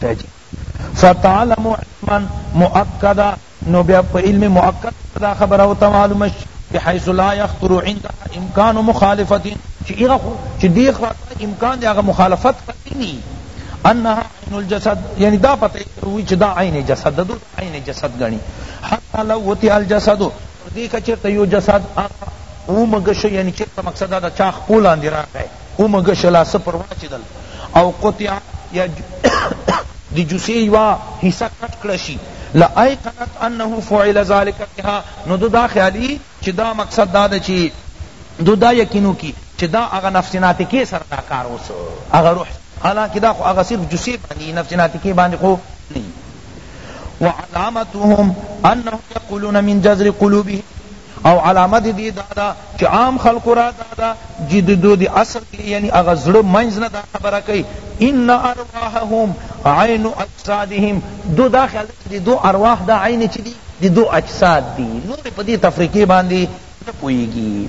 شته چې فتعلم علما مؤکدا نو بیا په علم مؤکد دا خبره او معلومه شي بحيث لا يخطر عندها امکان مخالفت چې هغه چې دی خاطر امکان دی هغه مخالفت کوي نه انها عین الجسد یعنی دا پته وی چې دا عین جسد دو عین جسد غنی حتی لو وتی الجسد پر دې که چېرته يو جسد هغه ومږشه يعني چېرته مقصد دا د چا خپو لاندې راغی ومږشله څه پر واچېدل او قطع يا د جثې يوه حصه کټ کړه شي لأيقنت أنه فعل ذلک بها نو ده دا خيالي چې دا مقصد دا ده چې ده دا يقين وکړي چې دا هغه نفس ناطقې سره دا کار وسو هغه روح حالانکه دا خو هغه صرف جثې باندې نفس ناطقې باندې خو نه وعلامتهم انهم یقولون من جذر قلوبهم او علامت دی دادا چی عام خلق را دادا جی دو دی اصل کی یعنی اغا زڑ منز ندا خبر کئی ان ارواحهم عین اجسادهم دو دا خیال دی دو ارواح دا عین چی دی دی دو اجساد دی نور پا دی تفریقی باندی نه پوهیږي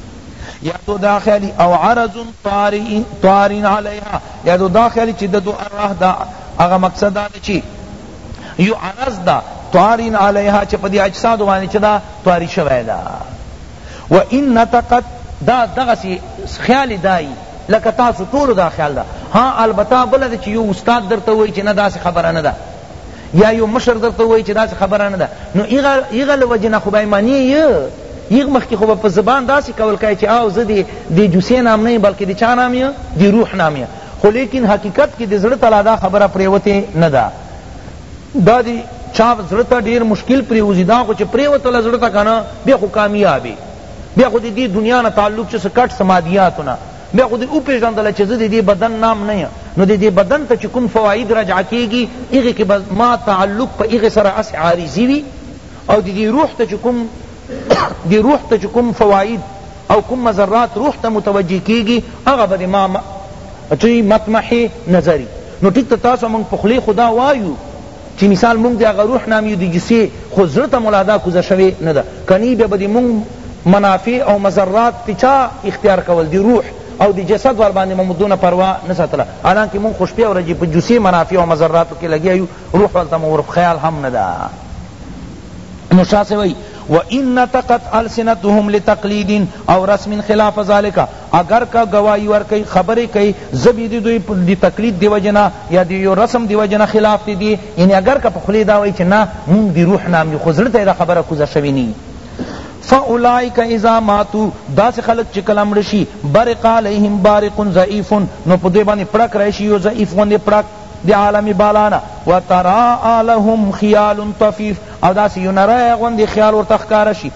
یا دو دا خیالی او عرض طارین علیها یا دو دا خیالی چی دو ارواح دا اغا مقصد دا چی یو عرض دا طارین علیها چی پا دی اجساد وانی چی دا طاری شوی دا و ان نتقت دا دغا سی خیال دائی لکه تاسو ټولو دا خیال دا ہاں البتہ بلد چی یو استاد در توئی چی نا دا سی خبرانه دا یا یو مشر درته وای چې داسې خبره نه ده نو ایغه له وجې نه خو به منی یغ مخکې خو په زبان داسې کول کوي چې او زه د د جوسې نام نه بلکې د چا نام یم د روح نام یم خو لیکن حقیقت کې د زړه تلا دا خبره پریوتې نه ده دا د چا زړه ته ډېر مشکل پریوزي دا خو چې پریوتله زړه ته کنه بیا خو کامیابې بیا خو د دې دنیا نه تعلق چې سکټ سمادیاتونه بیا خو دی وپیژندله چی زه د دی بدن نام نه یم نو د دی بدن ته چی کوم فواید رجع کیږی هغی کی به زما تعلق په هغی سره هسی عارضی وی او د دی روح ته چی کوم دی روح ته چی کوم فواید او کوم مضرات روح ته متوجه کیږی هغه به د ما چی مطمح نظری نو ټیک ته تاسو مونږ په خولی خو دا وایو چی مثال مونږ دی هغه روح نامی یو دی جثه خو زړه ته ملادا کوزه شوی نه ده کنی بیا به دی مونږ منافع او مضرات تی چا اختیار کول دی روح او دی جسد ورباندی به مو دونه پروا نه ساتله حالانکه مونږ خو شپی او ورځی په جثه منافع او مضراتو کی لګیا یو روح ولته مو ورپ خیال هم نه ده نو شاہ سے وئی وَإِنَّ تَقَتْ أَلْسِنَتُهُمْ لِتَقْلِيدٍ أَوْ رَسْمٍ خِلَافَ ذَلِكَ اګر که ګواهی ورکوی خبری کوی ځه بی دی دوی دی تقلید دی وجه نه یا دی یو رسم دی وجه نه خلاف تی دی یعنی اګر که په خولی دا وایی چی نه مونږ دی روح نام یو خو زړه ته یی دا خبره کوزه شوی نه یی فاولئک اذا ماتو داسی خلق چی کله مړه شی برق علیهم بارق ضعیف نو په دوی باندی پړک راشی یو ضعیف غوندی پړک دی عالم بالا نه وتراء لهم خیال طفیف او داسی یو نری غوندی خیال ورته ښکاره شی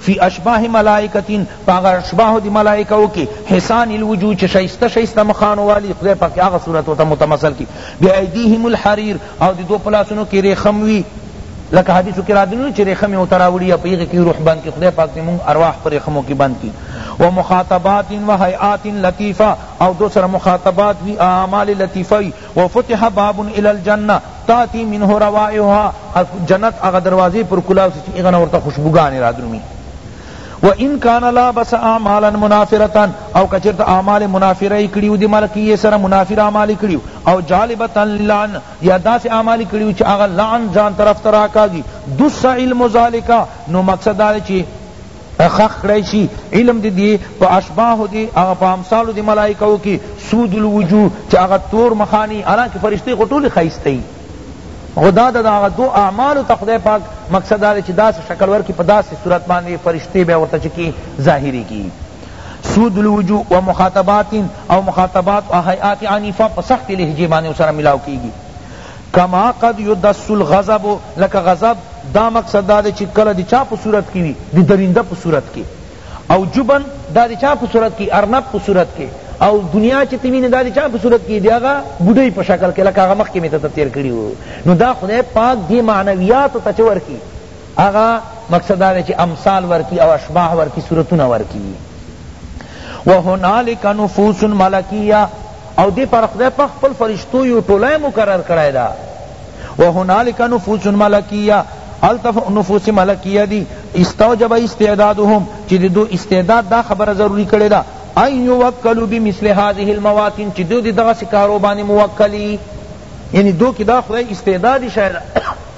فی اشباح ملائکة په هغه اشباح دی ملائکو کی حسان الوجوه چه شایسته شایسته مخانو والی خدای پاک هغه صورتو ته متمثل کی بی ایدیهم الحریر او دی دو په لاسونو کی ریخم وی لکه حدیثو کی راغلی نه چه ریخم ورته راوړی یا په هغه کی روح بند کی خدای پاک دی مونږ ارواح په ریخمو کی بند کی و مخاطبات و هیئات لطیفة او دو سره مخاطبات وی اعمال لطیفه وی و فتح باب الی الجنة تاتی منه روائحها از جنت هغه دروازې پر کلاو سی چی هغه نه ورته خوشبوګانې رادرومي و ان کان لابس اعمالا منافرتا او کچرت اعمال منافره کړیو دی ملکی سره منافر اعمال کړیو او جالبتا لعن یا داس اعمال کړیو چې هغه لعن ځان طرف تراکاږي دس علم ذالک نو مقصد دا چې ښخ کړای شي علم د دې په اشباحو دې هغه په امثالو د ملائکو کې سود الوجوه چې هغه تور مخانی حالانکه فرشتې خو ټولې ښایسته دي خو دا د هغه دو اعمالو ته خدای پاک مقصد دا دی چې داسې شکل ورکړي په داسې صورت باندې فرشتې بیا ورته چې کی ظاهرې کی سود الوجوه و مخاطبات او مخاطبات و حیات عنیفه په سخت لهجه باندې سره ملاو کیږي کما قد يدس الغضب لکه غضب دا مقصد دا دی چی کله د چا په صورت کی وی د درینده په صورت کی او جبن دا د چا په صورت کی ارنب په صورت کی او دنیا چی ته وینی دا د چا په صورت کی د هغه بوډۍ په شکل کی لکه هغه مخکی می ته تیر کړی وو نو دا خدای پاک دی معنویاتو ته چه ورکی هغه مقصد دا دی چی امثال ورکی او اشباح ورکی صورتونه ورکی وهنالک نفوس ملکیه او دې پر خدای پاک خپل فرشتو یو ټولی مقرر کړی ده وهنالک نفوس ملکیه هلته نفوس ملکیه دی استوجب استعدادهم چې د دو استعداد دا خبره ضروری کړې ده ان یوکلوا بمثل هذه المواطن چې دو د دغسې کارو باندې موکلی یعنی دو کې دا خدای استعداد شاید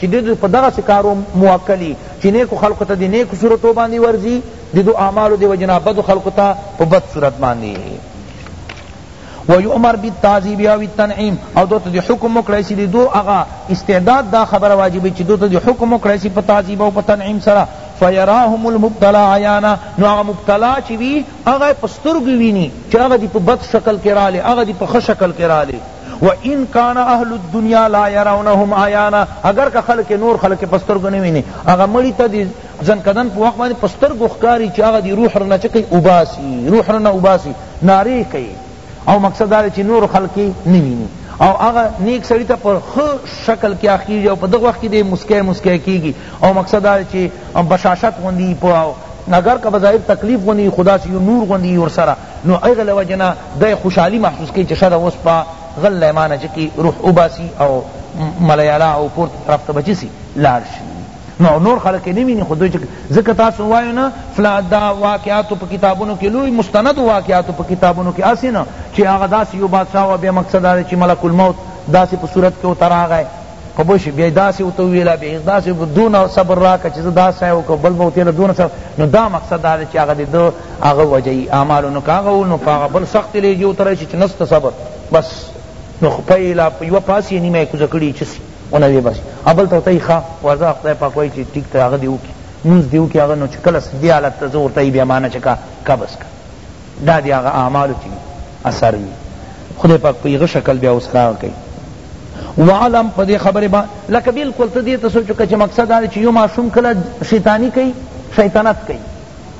چې دو په دغسې کارو موکلی چې نیکو خلقو ته د نیکو صورتو باندې ورځي د دو اعمالو د وجنا بدو خلقو ته په بد صورت باندې و یؤمر بالتعذیب او التنعیم او دو ته حکم وکړی سی دی دو اغا استعداد دا خبر واجبی چی دو ته حکم وکړی سی په تعذیب او په تنعیم سره فیراهم المبتلا عیانا نو اغا مبتلا چی وی اغا په سترګو وینی چی اغا دی په بد شکل کی رالی اغا دی په ښه شکل کی رالی و ان کان اهل الدنیا لا یرونهم عیانا اگر که خلق نور خلق په سترګو نه وینی اغا مړی ته ځنکدن په وخت باندې په سترګو ښکاري چې هغه دې روح رنه څه کوي اوباسي روح رنه اوباسي نارې کوي او مقصد دا دی چې نور خلک یې نه ویني او هغه نیک سړي ته په ښه شکل کې اخیږي او په دغه وخت کې دی مسکی مسکی کېږي او مقصد دا دی چې بشاشت غوندي په اگر که بظاهر تکلیف غوندي خدا چې یو نور غوندي ورسره نو هغه له وجې نه دی خوشحالي محسوس کوي چې ښه ده اوس په غل ایمانه چې روح وباسي او ملیالا او پورته طرف ته بچي سي لاړ شي نو نور خلق یې نه ویني خو دوی ځکه تاسو وایو نه فلا دا واقعاتو په کتابونو کې لوی مستند واقعاتو په کتابونو کې هسې نه چې هغه داسې یو بادشاه وه بیا مقصد دا دی چې ملک الموت داسې په صورت کې ورته راغی په پوه شي بیا داسې ورته وویله بیا داسې دونه صبر راکړه چې زه دا څه وکړم بل به ورته دونه صبر نو دا مقصد دا دی چې هغه د ده هغه وجه یي اعمالو نو که هغه و نو په هغه بل سخت لیږي ورته راشي چې نسته صبر بس نو خپله یوه پاسې نیمه یې کوزه کړي چې اونه وی بس ابل ته ته ښا ورځه خدای پاک وای چې ټیک ته هغه دی وکي مونږ دی وکي هغه نو چې کله سدي حالت ته زور ته بیا معنی چې کا قبض کا دا دی هغه اعمال چې اثر وی خدای پاک په هغه شکل بیا اوس کار کوي وعلم په دې خبره با لکه بالکل ته دې ته سوچ وکړه چې مقصد دا چې یو ماشوم کله شیطانی کوي شیطنت کوي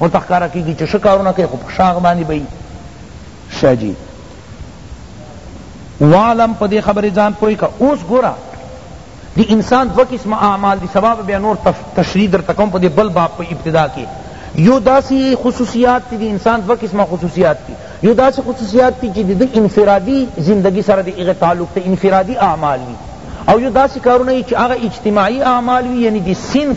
ورته ښکاره کېږي چې ښه کارونه کوي خو په شاغ باندې به شه جي والم په دې خبرې ځان پوه که اوس ګوره د انسان دوه قسمه اعمال دي سبا به بیا نور تشریح درته کوم په دې بل باب په ابتدا کې یو داسی خصوصیات تی دی انسان دو قسم خصوصیات تی یو داسی خصوصیات تی چی دی انفرادی زندگی سره دی اغه تعلق تی انفرادی اعمال وی او یو داسی کارونه چی اغه اجتماعی اعمال وی یعنی دی صنف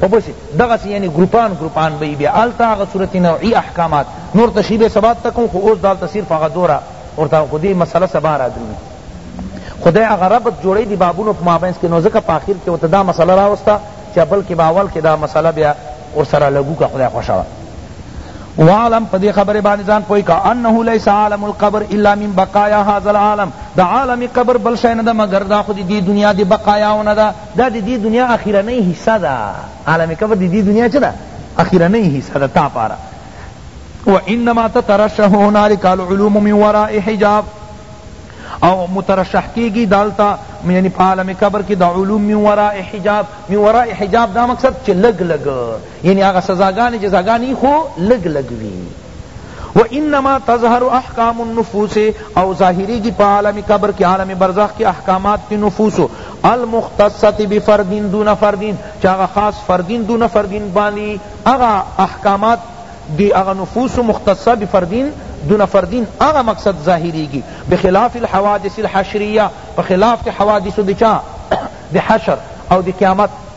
په پوښي دغه سي یعنی ګروپان ګروپان به بیا التا هغه صورت نوعی احکامات نور تشریح سبات تکو خو اوس دالته صرف هغه دورا ورته خو دې مسله سبا را درو خدای هغه ربط جوړی دی بابونو په مابینس کې نو ځکه په اخر کې ورته دا مسله راوسته چې بل کې باول کې دا مسله بیا ورسره لګو که خدای خوښه وه وعلم پدی خبر بانی زان پوئی کا انه لیس عالم القبر الا من بقایا هذا العالم دا عالم قبر بل شئ ندا مگر دا خود دی دنیا دی بقایاو ندا دا د دې دنیا اخرنۍ حصه ده عالم قبر د دې دنیا چه ده اخرنۍ حصه ده تا پاره وانما تترشح هنالك العلوم من وراء حجاب او مترشح کیگی دالتا یعنی پا عالم قبر کی دا علوم من وراء حجاب من وراء حجاب دا مقصد چه لگ لگ یعنی آغا سزاگانی جزاگانی خو لگ لگ وی و انما تظهر احکام النفوس او ظاهری گی پا عالم قبر کی عالم برزخ کی احکامات تی نفوس المختصة بفرد دون فرد چاگا خاص فرد دون فرد باندی اغا احکامات دی اغا نفوس مختصة بفرد دون فرد اغا مقصد ظاهری گی بخلاف الحوادث الحشریة پا خلاف تی حوادث دی چا دی حشر او دی قیامت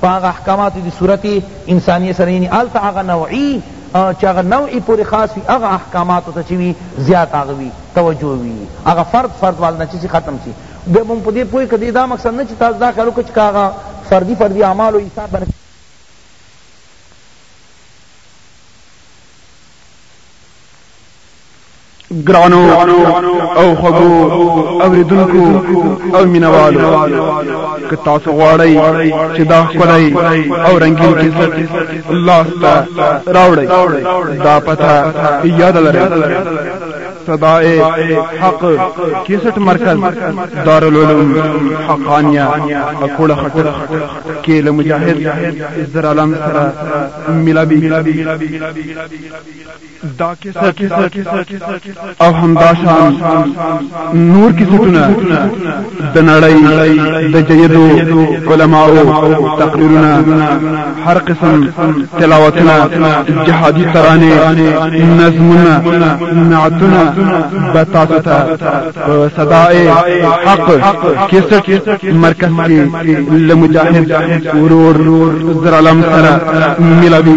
په هغه احکاماتو دی صورت انسانیه سره یعنی هلته هغه نوعی چه هغه نوعی پوری خاص وی هغه احکاماتو ته چه وی زیات هغه وی توجه وی هغه فرد فرد وال نه چه ختم سی بیا مونږ په دې پوه که دا مقصد نه چه تاسو دا خیال وکړئ چه هغه فردی فردی اعمالو حساب باندې ګرانو او خبو اوریدونکو او مینوالو که تاسو غواړئ چې دا خپلای او رنگین کیسټ لاس ته راوړئ دا پته یاد لرئ صدائے حق کیسٹ مرکز دارالعلوم حقانیہ اکوڑا خطر کیل مجاہد عزر علم سرا ملابی دا کیسټ او همداشان نور کیسټونه د نړۍ د جیدو علماو تقریرونه هر قسم تلاوتونه جهادي ترانې نظمونه نعتونه به تاسو ته صداي حق کیسټ مرکز کې لمجاهد ورور زرالم سره ملاوي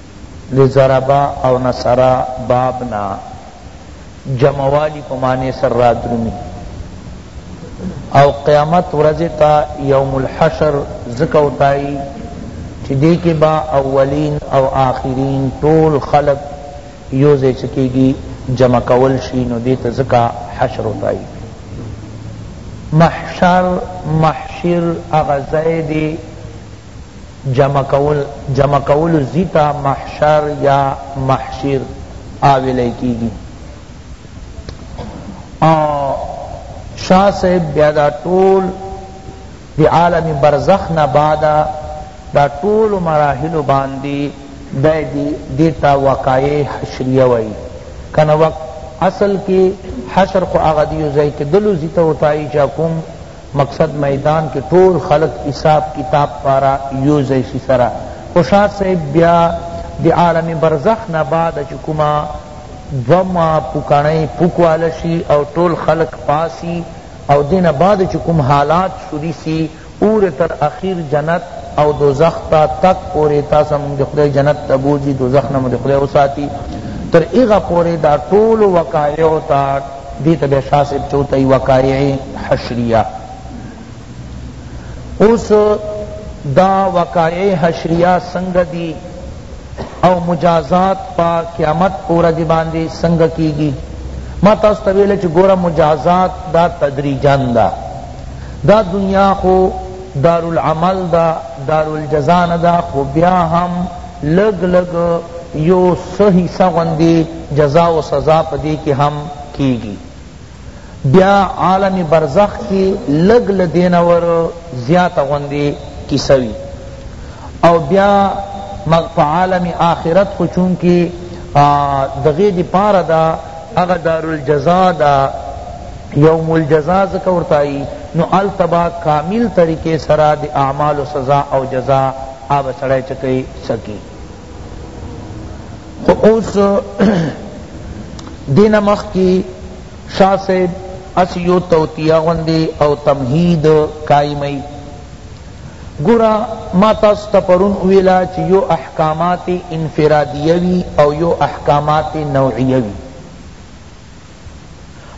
د ضرب او نصر باب نه جمعوالی په معنی سره رادرومی او قیامت ورځ ته یوم الحشر ځکه وتایی چی دی کی به اولین او آخرین ټول خلق یو ځای څه کیږي جمع کول شي نو دې ته ځکه حشر وتایي محشر محشر هغه ځای دی جمع کولو ځی ته محشر یا محشیر آویلی کیږی او شاه صاحب بیا دا ټول دی عالم برزخ نه بعد دا ټول مراحل باندی دی دی دیتا وقایع حشریه وئی کنه وقت اصل کی حشر خو هغه دیو ځای کې دلو زیته وتای چا کوم مقصد میدان کی ټول خلق حساب کتاب پاره یو ځای شی سره خو شاد صاحب بیا د عالم برزخ نه بعد چی کومه دوه ما پوکڼی پوکواله شی او ټول خلق پاسی او دی نه بعد چی کوم حالات شروع سی اور تر اخیر جنت او دوزخ تا تک پوری تاسو مونږ دی خدای جنت ته بوځی دوزخ نه مو دی خدای وساتی تر هغه پوری دا ټول وقایعو ته دې ته بیا شاه صاحب چوته یې وقایع حشریه اوس دا وقایع حشریه څنګه دي او مجازات په قیامت په ورځ باندې څنګه کیږي ما تاسو ته ویل چې ګوره مجازات دا تدریجا ده دا دنیا خو دارالعمل دا دارالجزا نه ده خو بیا هم لږ لږ یو څه حصه غوندې جزا او سزا په دې کې هم کیږي بیا عالم برزخ کې لږ له دې نه ور زیاته غوندې کیسه وي او بیا مغ په عالم آخرت خو چونکې دغې دې پاره ده هغه دارالجزا ده یوم الجزا ځکه ورته نو هلته به کامل طریقې سره د اعمالو سزا او جزا آبه سړی چه کئی سکی خو اوس دین مخ کی شاہ صاحب اس یو توتیہ غندی او تمہید قائمی گورا ما تاسو ته پرون ویلا چې یو احکامات انفرادیوی او یو احکامات نوعیوی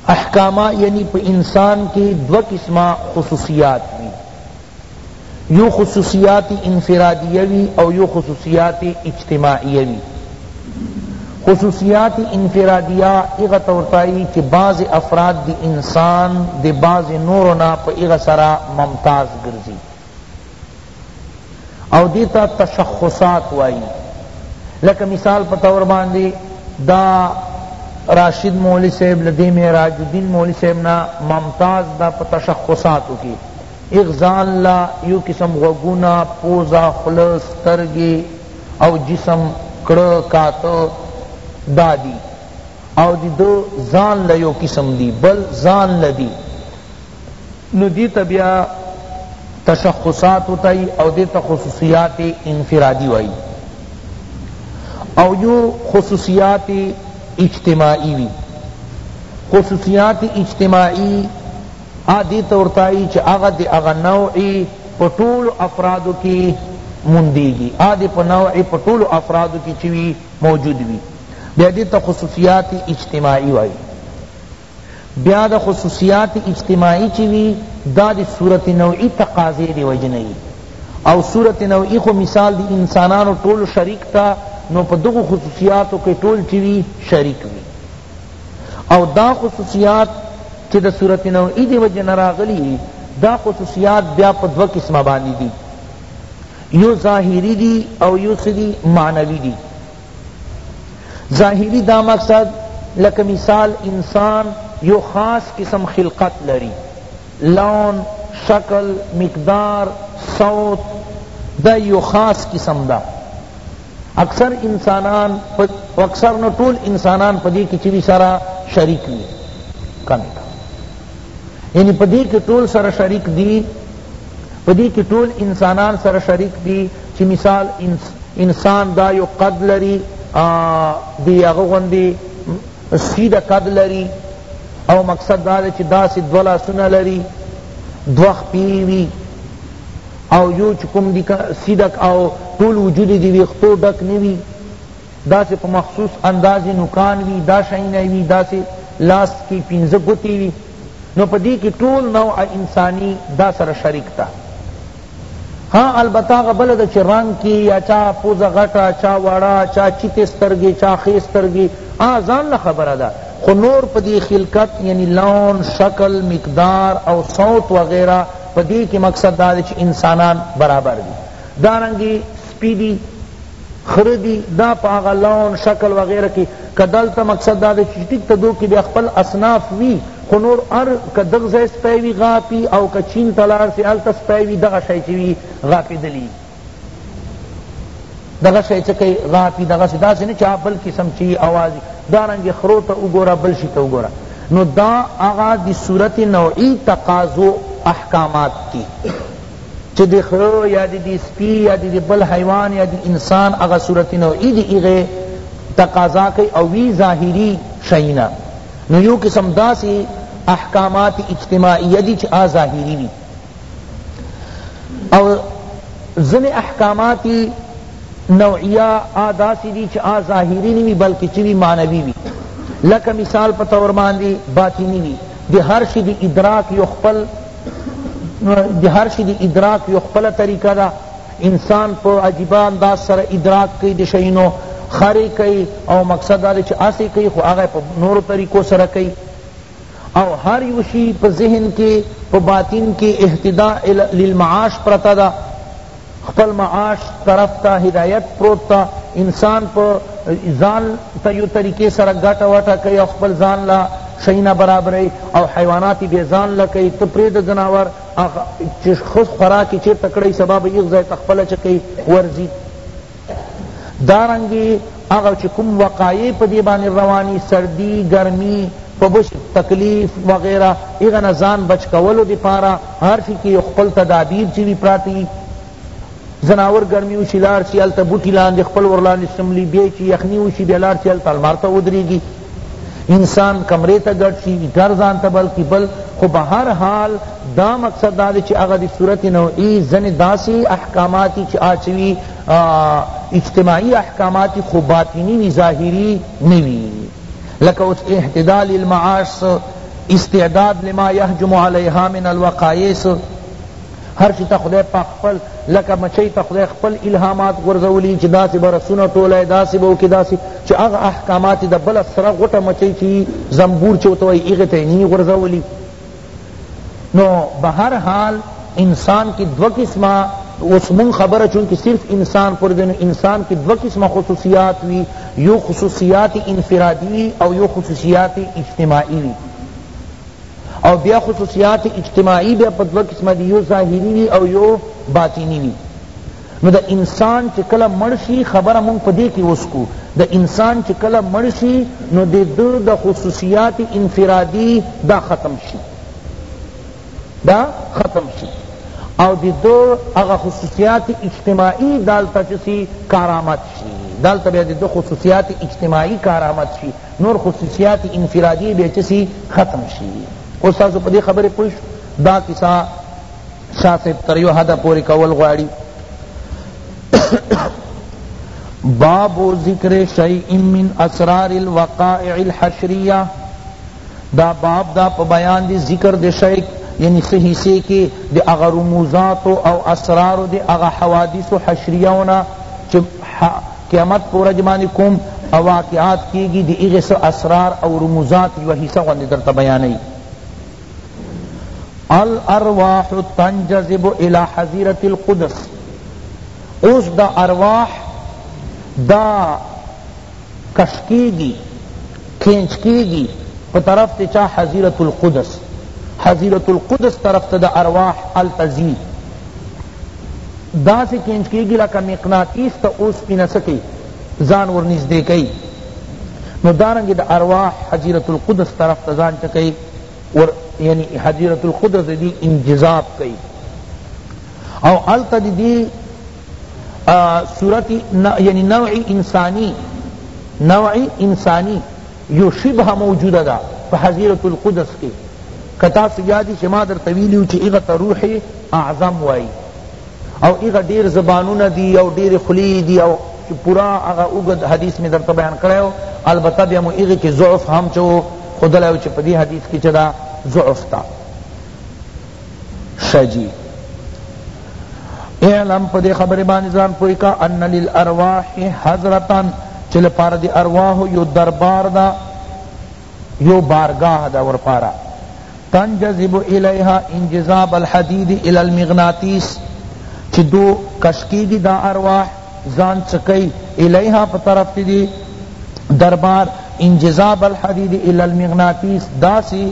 احکامه یعنی په انسان کی دو قسمه خصوصیات وی یو خصوصیات انفرادیه وی او یو خصوصیات اجتماعیه وی خصوصیات انفرادیه اغا تورتائی چی بعض افراد دی انسان دی بعض نورنا پا اغا سرا ممتاز گرزی او دی تا تشخصات وائی لکه مثال په طور باندی دا راشد مولی صاحب لدی معراج الدین مولی صاحب نا ممتاز دا په تشخصاتو کی اغزان لا یو قسم غوگونا پوزا خلص ترگی او جسم کڑ کاتو دادی او دی دو زان لیو قسم دی بل زان لدی نو دې ته بیا تشخصات تای او دې ته خصوصیات انفرادی وایی او یو خصوصیات اجتماعی وی خصوصیات اجتماعی آ دې ته ورتای چی هغه د هغه نوع په ټولو افرادو کی موندیږي آ دې په نوع په ټولو افرادو کی چی وی موجود وی بیا دې ته خصوصیات اجتماعی وایی بیا د خصوصیات اجتماعی چی وی دا د صورت نوعی تقاضی دی وجه نه وی او صورت نوعی خو مثال دی انسانانو ټول شریک تا نو په دغو خصوصیاتو کی ټول چی وی شریک وی او دا خصوصیات چی د صورت نوعی دی وجه نه راغلی دا خصوصیات بیا په دو قسمه باندی دی یو ظاهری دی او یو سدی معنوی دی ظاهری دا مقصد لکه مثال انسان یو خاص قسم خلقت لری لون شکل مقدار صوت دا یو خاص قسم دا اکثر انسانان اکثر نو ټول انسانان پدی کی چوی سرا شریک وی کمی کا یعنی پدی کی ټول سرا شریک دی پدی کی ټول انسانان سرا شریک دی چی مثال انسان دا یو قد لری دی هغه غوندی سیده قد لری او مقصد دا دی چی داسی دو لاسونه لری دو خپی وی او یو چی کوم دی سیده او ټول وجود دی ویختو ډک نه وی داسی په مخصوص انداز نوکان وی دا شیونه وی داسی لاس کی پنځه ګوتی وی نو پدی کی ټول نوع انسانی دا سره شریک تا ها البته هغه بله ده چې رنګ کې یا چا پوزه غټه چا وړه چا چیتې سترګې چا ښې سترګې هغه ځان له خبره ده خو نور په دې خلقت یعنی لون شکل مقدار او صوت وغیرہ په دې کې مقصد دا دی چې انسانان برابر دي دارنګې سپي دي خره دي دا په هغه لون شکل وغیرہ کې که دلته مقصد دا دی چې ټیک ته دو کې بیا خپل اصناف وي خو نور ار که دغ ځای سپی وی غاپی او که چین ته لاړ سی هلته سپی وی دغه شی چی وی غاپیدلی وی دغه شی چی کئی غاپی دغه سی داسی نه چی هغه بل قسم چی آواز وی دارنګ خرو ته وګوره بل شی ته وګوره نو دا هغه دی صورت نوعی تقاضو احکامات دی چی دی خرو یا دی دی سپی یا دی دی بل حیوان یا دی انسان هغه صورت نوعی دی ایغه تقاضا کئی او وی ظاهری شینا نو یو قسم داسی احکامات اجتماعیه دی چی آ ظاهری وی او ځنی احکامات نوعیه آ داسی دی چی آ ظاهری نوی بلکه چی وی معنوی وی لکه مثال په طور باندی باطنی وی دی هر شی دی ادراک یو خپل دی هر شی دی ادراک یو خپل طریقه ده انسان په عجیبه انداز سره ادراک کئی د شئینو خری کئی او مقصد دا دے چی اسی کئی خو هغه په نورو طریقو سره کئی او هر یو شی په ذهن کی په باطن کی اهتداء للمعاش پرته ده خپل معاش طرف ته هدایت پروت تا انسان په ځان ته یو طریقې سره ګټه وټه کئی او خپل ځان له شئینا برابرئی او حیوانات بی ځان له کئی ته پرید ځناور هغه چی خس خوراک چیرته کړی سبا به یخ ځای ته خپل چکی ورزی دارنګی هغه چی کوم وقایع په دی باندې روانی سردی ګرمی په بش تکلیف وغیرہ هغه نه ځان بچ کولو دی پارا هر شی کی خپل تدابیر چی وی پراتی ځناور ګرمي وشي لاړ شي هلته بوټي لاندې خپل ورلاندې شملي بیا چې یخني وشي بیا لاړ شي هلته لمر ته ودرېږي انسان کمرې ته ګډ شي ګر ځان ته بل کی بل خو به هر حال دا مقصد دا دی چې هغه د صورت نوعي ځنې داسې احکامات چې آچوي اجتماعي احکامات خو باطني وي ظاهري نه وي لکه اوس احتدال المعاش استعداد لما يهجم عليها من الوقايس هر شي ته خدای پاک خپل لکه مچۍ ته خدای خپل الهامات غورځولي چې داسې به رسونه ټولی داسې به وکړي داسې چې هغه احکامات د بله سره غوټه مچۍ چې زنبور چې ورته وایي هغې ته یې نه غورځولي نو بهر حال انسان کی دو قسمه اس من خبر چونکہ صرف انسان پر دن انسان کی دو قسمه خصوصیات وی یو خصوصیات انفرادی وی او یو خصوصیات اجتماعی وی او بیا خصوصیات اجتماعی بیا په دوه قسمه دی یو ظاهری وی او یو باطنی وی نو د انسان چې کله مرشی خبره مونږ په دې کې وسکو د انسان چې کله مرشی نو د ده د خصوصیات انفرادی دا ختم شي دا ختم شي او د ده هغه خصوصیات اجتماعی دالته چسی کارامت شي دالته بیا د ده خصوصیات اجتماعی کارامت شي نور خصوصیات انفرادی به چه سی ختم شی اوس تاسو په دې خبره پوه شو دا کیسه شاه صاحب تر یو حده پورې کول غواړي باب ذکر شیء من اسرار الوقائع الحشریہ دا باب دا په بیان دی ذکر دی شیء یعنی صحیح سے کہ دی اغا رموزات او اسرار دی اغا حوادث حشریہ ونا قیامت په ورځ باندې کوم واقعات کیږي د هغه څه اسرار او رموزات یوه حصه غوندې درته بیانوي الارواح تنجذب الى حظیرة القدس اوس دا ارواح دا کش کیږي کینچ کیږي په طرف ته چا حظیرة القدس حظیرة القدس طرف ته د ارواح التزی داسې چینج کیږي لکه مقناطیس ته اوسپنه څه کوي ځان ورنږدې کوي نو دارنګه د ارواح حجیرت القدس طرف ته ځان څه کوي ور یعنی حجیرت القدس دی انجذاب کوي او الته دی صورت یعنی نوع انسانی نوع انسانی یو شبهه موجوده ده په حظیرة القدس کی که تاسو یاد شی ما درته ویلی وو چی هغه ته روح اعظم وایی او هغه ډیر زبانونه دی او ډیر خولی دی او چی پورا هغه اوږد حدیث می درته بیان کړی وو البته بیا مو هغه کی ضعف هم چه ښودلی وو چی په دی حدیث کی چه دا ضعف تا شه جی اعلم په دې خبرې باندې ځان پوه کا ان للارواح حضرتا چې لپاره د ارواح یو دربار دا یو بارگاه دا ورپاره تنجذب الیها انجذاب الحدید الی المغناطیس چې دو کشکیږي دا ارواح ځان چکی الیها په طرف دی دربار انجذاب الحدید الی المغناطیس داسی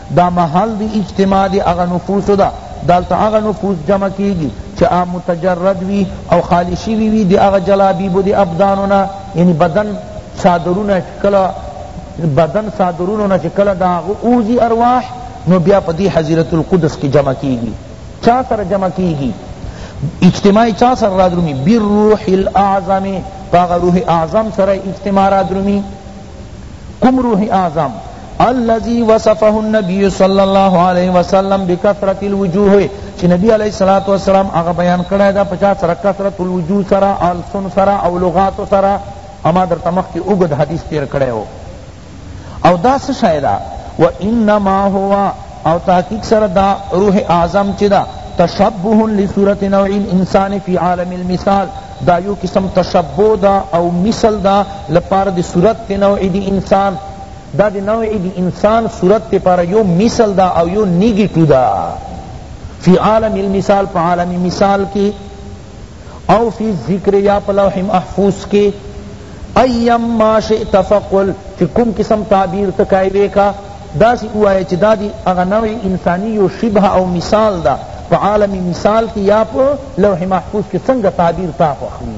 دا محل د اجتماع د هغه نفوسو ده، دلته هغه نفوس جمع کیږی چه هغه متجرد وی او خالی شوی وی د هغه جلابیبو د ابدانو نه یعنی بدن څادرونه چه کله بدن څادرونو نه چه کله د هغه ووځی ارواح نو بیا په دی حظیرة القدس کی جمع کیږی چا سره جمع کیږی اجتماع چا سره رادرومی بالروح الاعظم په هغه روح اعظم سره اجتماع رادرومی کوم روح اعظم الذي وصفه النبي صلی الله علیه وسلم بکثرت الوجوه چې نبی علیہ الصلوۃ والسلام هغه بیان کړی دا پچا سره کثرت الوجوه سره السن سره او لغات سره اما در تمخ کی اوګد حدیث تیر کړی او او دا څه شایدا و انما هو او تحقیق سره دا روح اعظم چې دا تشبه لصورت نوع الانسان فی عالم المثال دا یو قسم تشبه دا او مثل دا لپاره د صورت نوع دی انسان دا دی نوع دی انسان صورت تی پارا یو مثل دا او یو نیگیٹو دا فی عالم المثال پا عالم مثال کی او فی ذکر یا پا لوح محفوظ کی ایم ما شئت فقل چی کم قسم تعبیر تکائیوے کا دا سی اوایا چی دا دی اغا نوع انسانی یو شبہ او مثال دا پا عالم مثال کی یا پا لوح محفوظ کی سنگ تعبیر تا خوخوی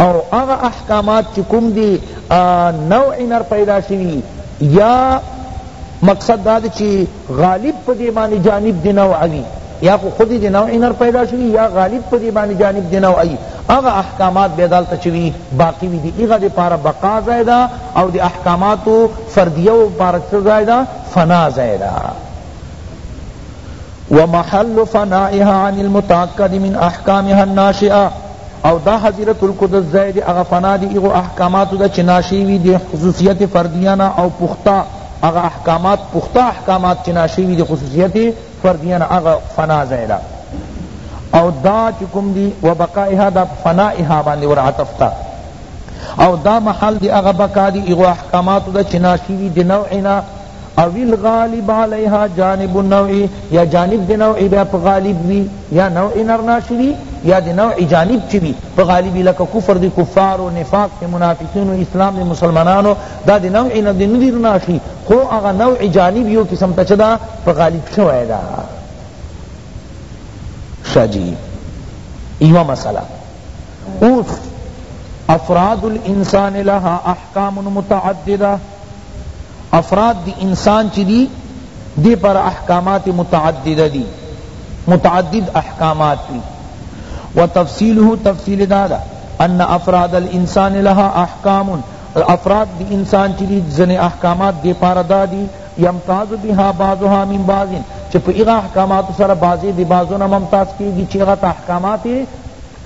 او هغه احکامات چی کوم دی نوع نر پیدا شوی یا مقصد دا دی چی غالب په دی باندې جانب دی نوع وی یا خو خود دی نوع نر پیدا شوی یا غالب په دی باندې جانب دی نوع وی هغه احکامات بیا دالته چوی باقی وی دی هغه دی پارا بقا زائدہ او دی احکاماتو فردیه و پارا چه زائدہ فنا زائدہ ومحل فنائها عن المتاکد من احکامها الناشئه او دا حضرت القدس ځای دی هغه فنا دی هغو احکاماتو ده چې ناشی وي د خصوصیت فردیه نه او پخته هغه احکامات پخته احکامات چې ناشی وي د خصوصیت فردیه نه هغه فنا ځای ده او دا چې کوم دی و بقائها دا فنائها باندې ور عطف تا او دا محل دی هغه بقا دی هغو احکاماتو ده چې ناشی وي د نوع نه او الغالب علیها جانب النوع یا جانب دی نوع بیا په غالب وی یا نوع نرنا شوی یا دی نوع جانب چی وی په غالب لکه کفر دی کفار و نفاق دی منافقین و اسلام دی مسلمانانو دا دی نوع ندی ندی رنا شی خو اغا نوع جانب یو قسم تا چدا په غالب شوی دا شاجی ایو مسئلہ اوس افراد الانسان لها احکام متعددہ افراد دی انسان چی دی دی پر احکامات متعددہ دی متعدد احکامات دی و تفصیله تفصیل دادا ان افراد الانسان لها احکام افراد دی انسان چی دی زن احکامات دی پار دادی یمتاز بها بعضها من بعض چی پا اغا احکامات سر بعضی دی بعضون ممتاز کیگی چی اغا تا احکامات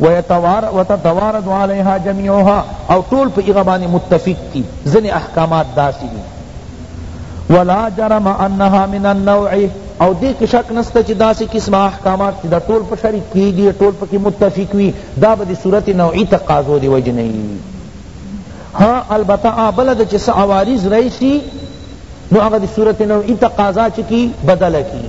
وتتوارد علیها جمیعها او ټول په هغه باندې متفق دي ځینې احکامات داسې دي ولا جرم انها من النوع او دې کې شک نشته چې داسې قسم احکامات چې دا ټول په شریک کیږي ټول پکې متفق وي دا به د صورت نوعي تقاضو دی وجه نه ها البته بل د چې عوارض رئیسی نو هغه د صورت نوعی تقاضا چکی بدل کی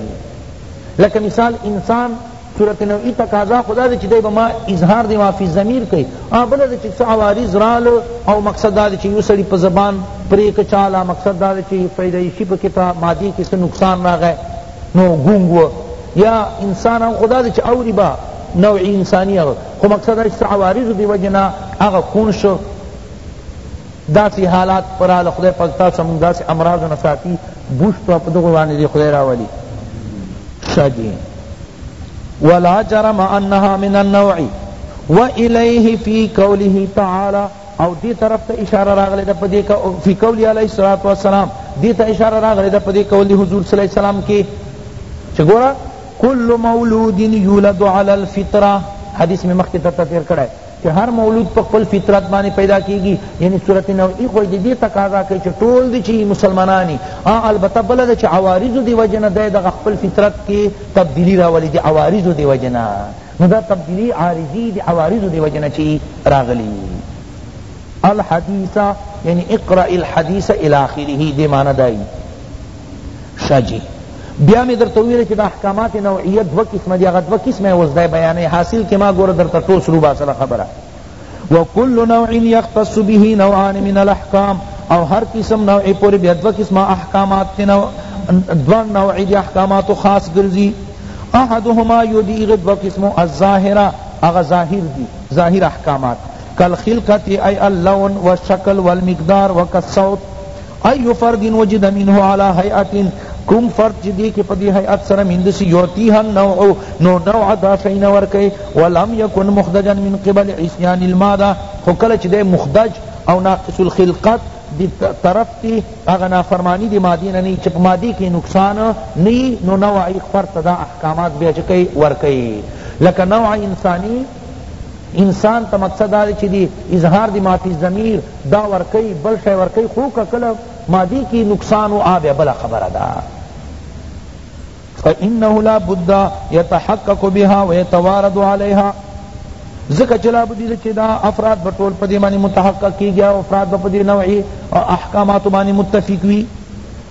لکه مثال انسان صورت نوعی تقاضا خدا دی چی دی به ما اظهار دی ما فی ضمیر کئی او بل دی چی څه عوارض رال او مقصد دا دی چی یو سړی په زبان پری که چالا مقصد دا دی چی پیدایشی په کتا مادی کی څه نقصان راغی نو گونگ و یا انسان هم خدا دی چی اوری با نوع انسانی هغه خو مقصد دا چی څه عوارض دی وجنا هغه کون شو داسی حالات پرال خدای پاک تاسو موږ داسی امراض نه ساتی بوش په په دغه باندې دی خدای راولي شجی ولا جرم انها من النوع والیه فی قوله تعالی او دی طرف ته اشاره راغلی ده پدې کا فی قول علیه الصلاۃ والسلام دی ته اشاره راغلی ده پدې قول دی حضور صلی الله علیه وسلم کې چې ګوره کل مولود یولد علی الفطره حدیث میں مخکې تر تیر کړه چه هر مولود په خپل فطرت باندې پیدا کیږي یعنی صورت نوعی خو د دې تقاضا کوي چې ټول دي چې مسلمانانی ا البته بل د چې عوارض دی وجنه د خپل فطرت کې تبدیلی راولي دي عوارض دی وجنه نو دا تبدیلی عارضی دی عوارض دی وجنه چې راغلی الحدیث یعنی اقرا الحدیث الی اخره دی معنی دی شه جی بیا می درته ویل چې د احکامات نوعیه دوه قسمه دي هغه دوه قسمه اوس دی بیانې حاصل کې ما ګوره درته ټوس رو باسله خبره وکل نوع یختص به نوعان من الاحکام او هر قسم نوع پورې بیا دوه قسمه احکامات ته نوع دوه نوع دي احکامات خاص ګرځي احدهما یدیغ دوه قسم الظاهره هغه ظاهر دي ظاهر احکامات کالخلقت ای اللون والشکل والمقدار وکالصوت ای فرد وجد منه علی هیئت کوم فرد چی دی که پدی هیئت سره من دسی یعطیها النوع نو نوع دا شینا ورکی ولم یکن مخدجا من قبل عصیان الماده خو کله چی دی مخدج او ناقص الخلقت دی طرف تی اغا نافرمانی دی مادی نه نی چی په مادی کی نقصان نی نو نوع فرد ته دا احکامات بیا چکی ورکی لکه نوع انسانی انسان ته مقصد دا چې دی اظهار دی معافی ضمیر دا ورکی بل شی ورکی خو کله مادی کی نقصان او آب بل خبره ده فإنه لا بد يتحقق بها ويتوارد عليها ذکر چلا بدی چې دا افراد بطول پدې معنی متحقق کیږي او افراد په دې نوعي احکامات باندې متفق وي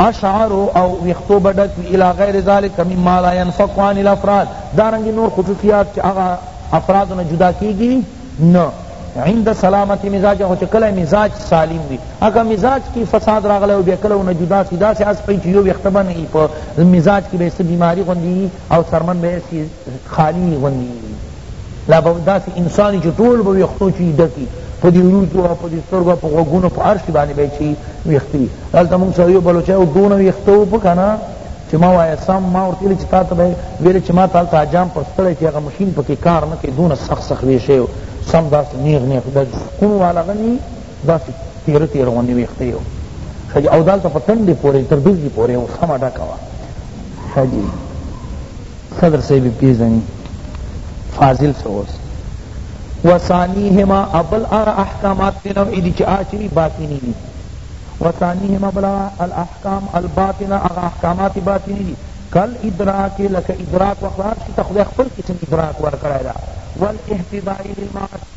اشعر او ویختو به ډک وی الی غیر ذلک مما لا ينفک عن الافراد دارنګ نور خصوصیات چې هغه افرادو نه جدا کیږي نه عند سلامت مزاج هو چې کله مزاج سالم وي اګه مزاج کی فساد راغله او بیا کله نه جدا سی داسې اس پي چې یو وخت باندې په مزاج کې به څه بیماری غوندي او سرمن به خالی غوندي دا به داسې انسان وي چې ټول به ویښتو چی ډکي په دې وروځو او په دې سترګو په غوږونو په هر شي باندې به یې چی ویښته وي هلته موږ سره یو بلوچی و دونه ویښته و په که نه چې ما وایه سم ما ورته ویلې چې تا ته به یې ویلې چې ما ته هلته حاجام پر ستړی چې هغه مشین پکې کار نه کوي دونه سخت سخت ویښی و سم داسې نیغ نیغ د کوڼو والا غني داسې تیره تیره غوندې ویښته یې ښه جي او دالته په تندې پورې تر دزي پورې و سمه ډکه وه ښه جي صدر صاحب پیزنی فاضل سوس و ثانیهما ابل اغا احکامات دی نوعی دی چی آچوی باطنی دی و ثانیهما ابل اغا الاحکام الباطنہ اغا احکامات باطنی دی کل ادراک لکا ادراک وقرار شتا خدای خپل قسم ادراک ورکڑی دا والاحتدائی للمعاصی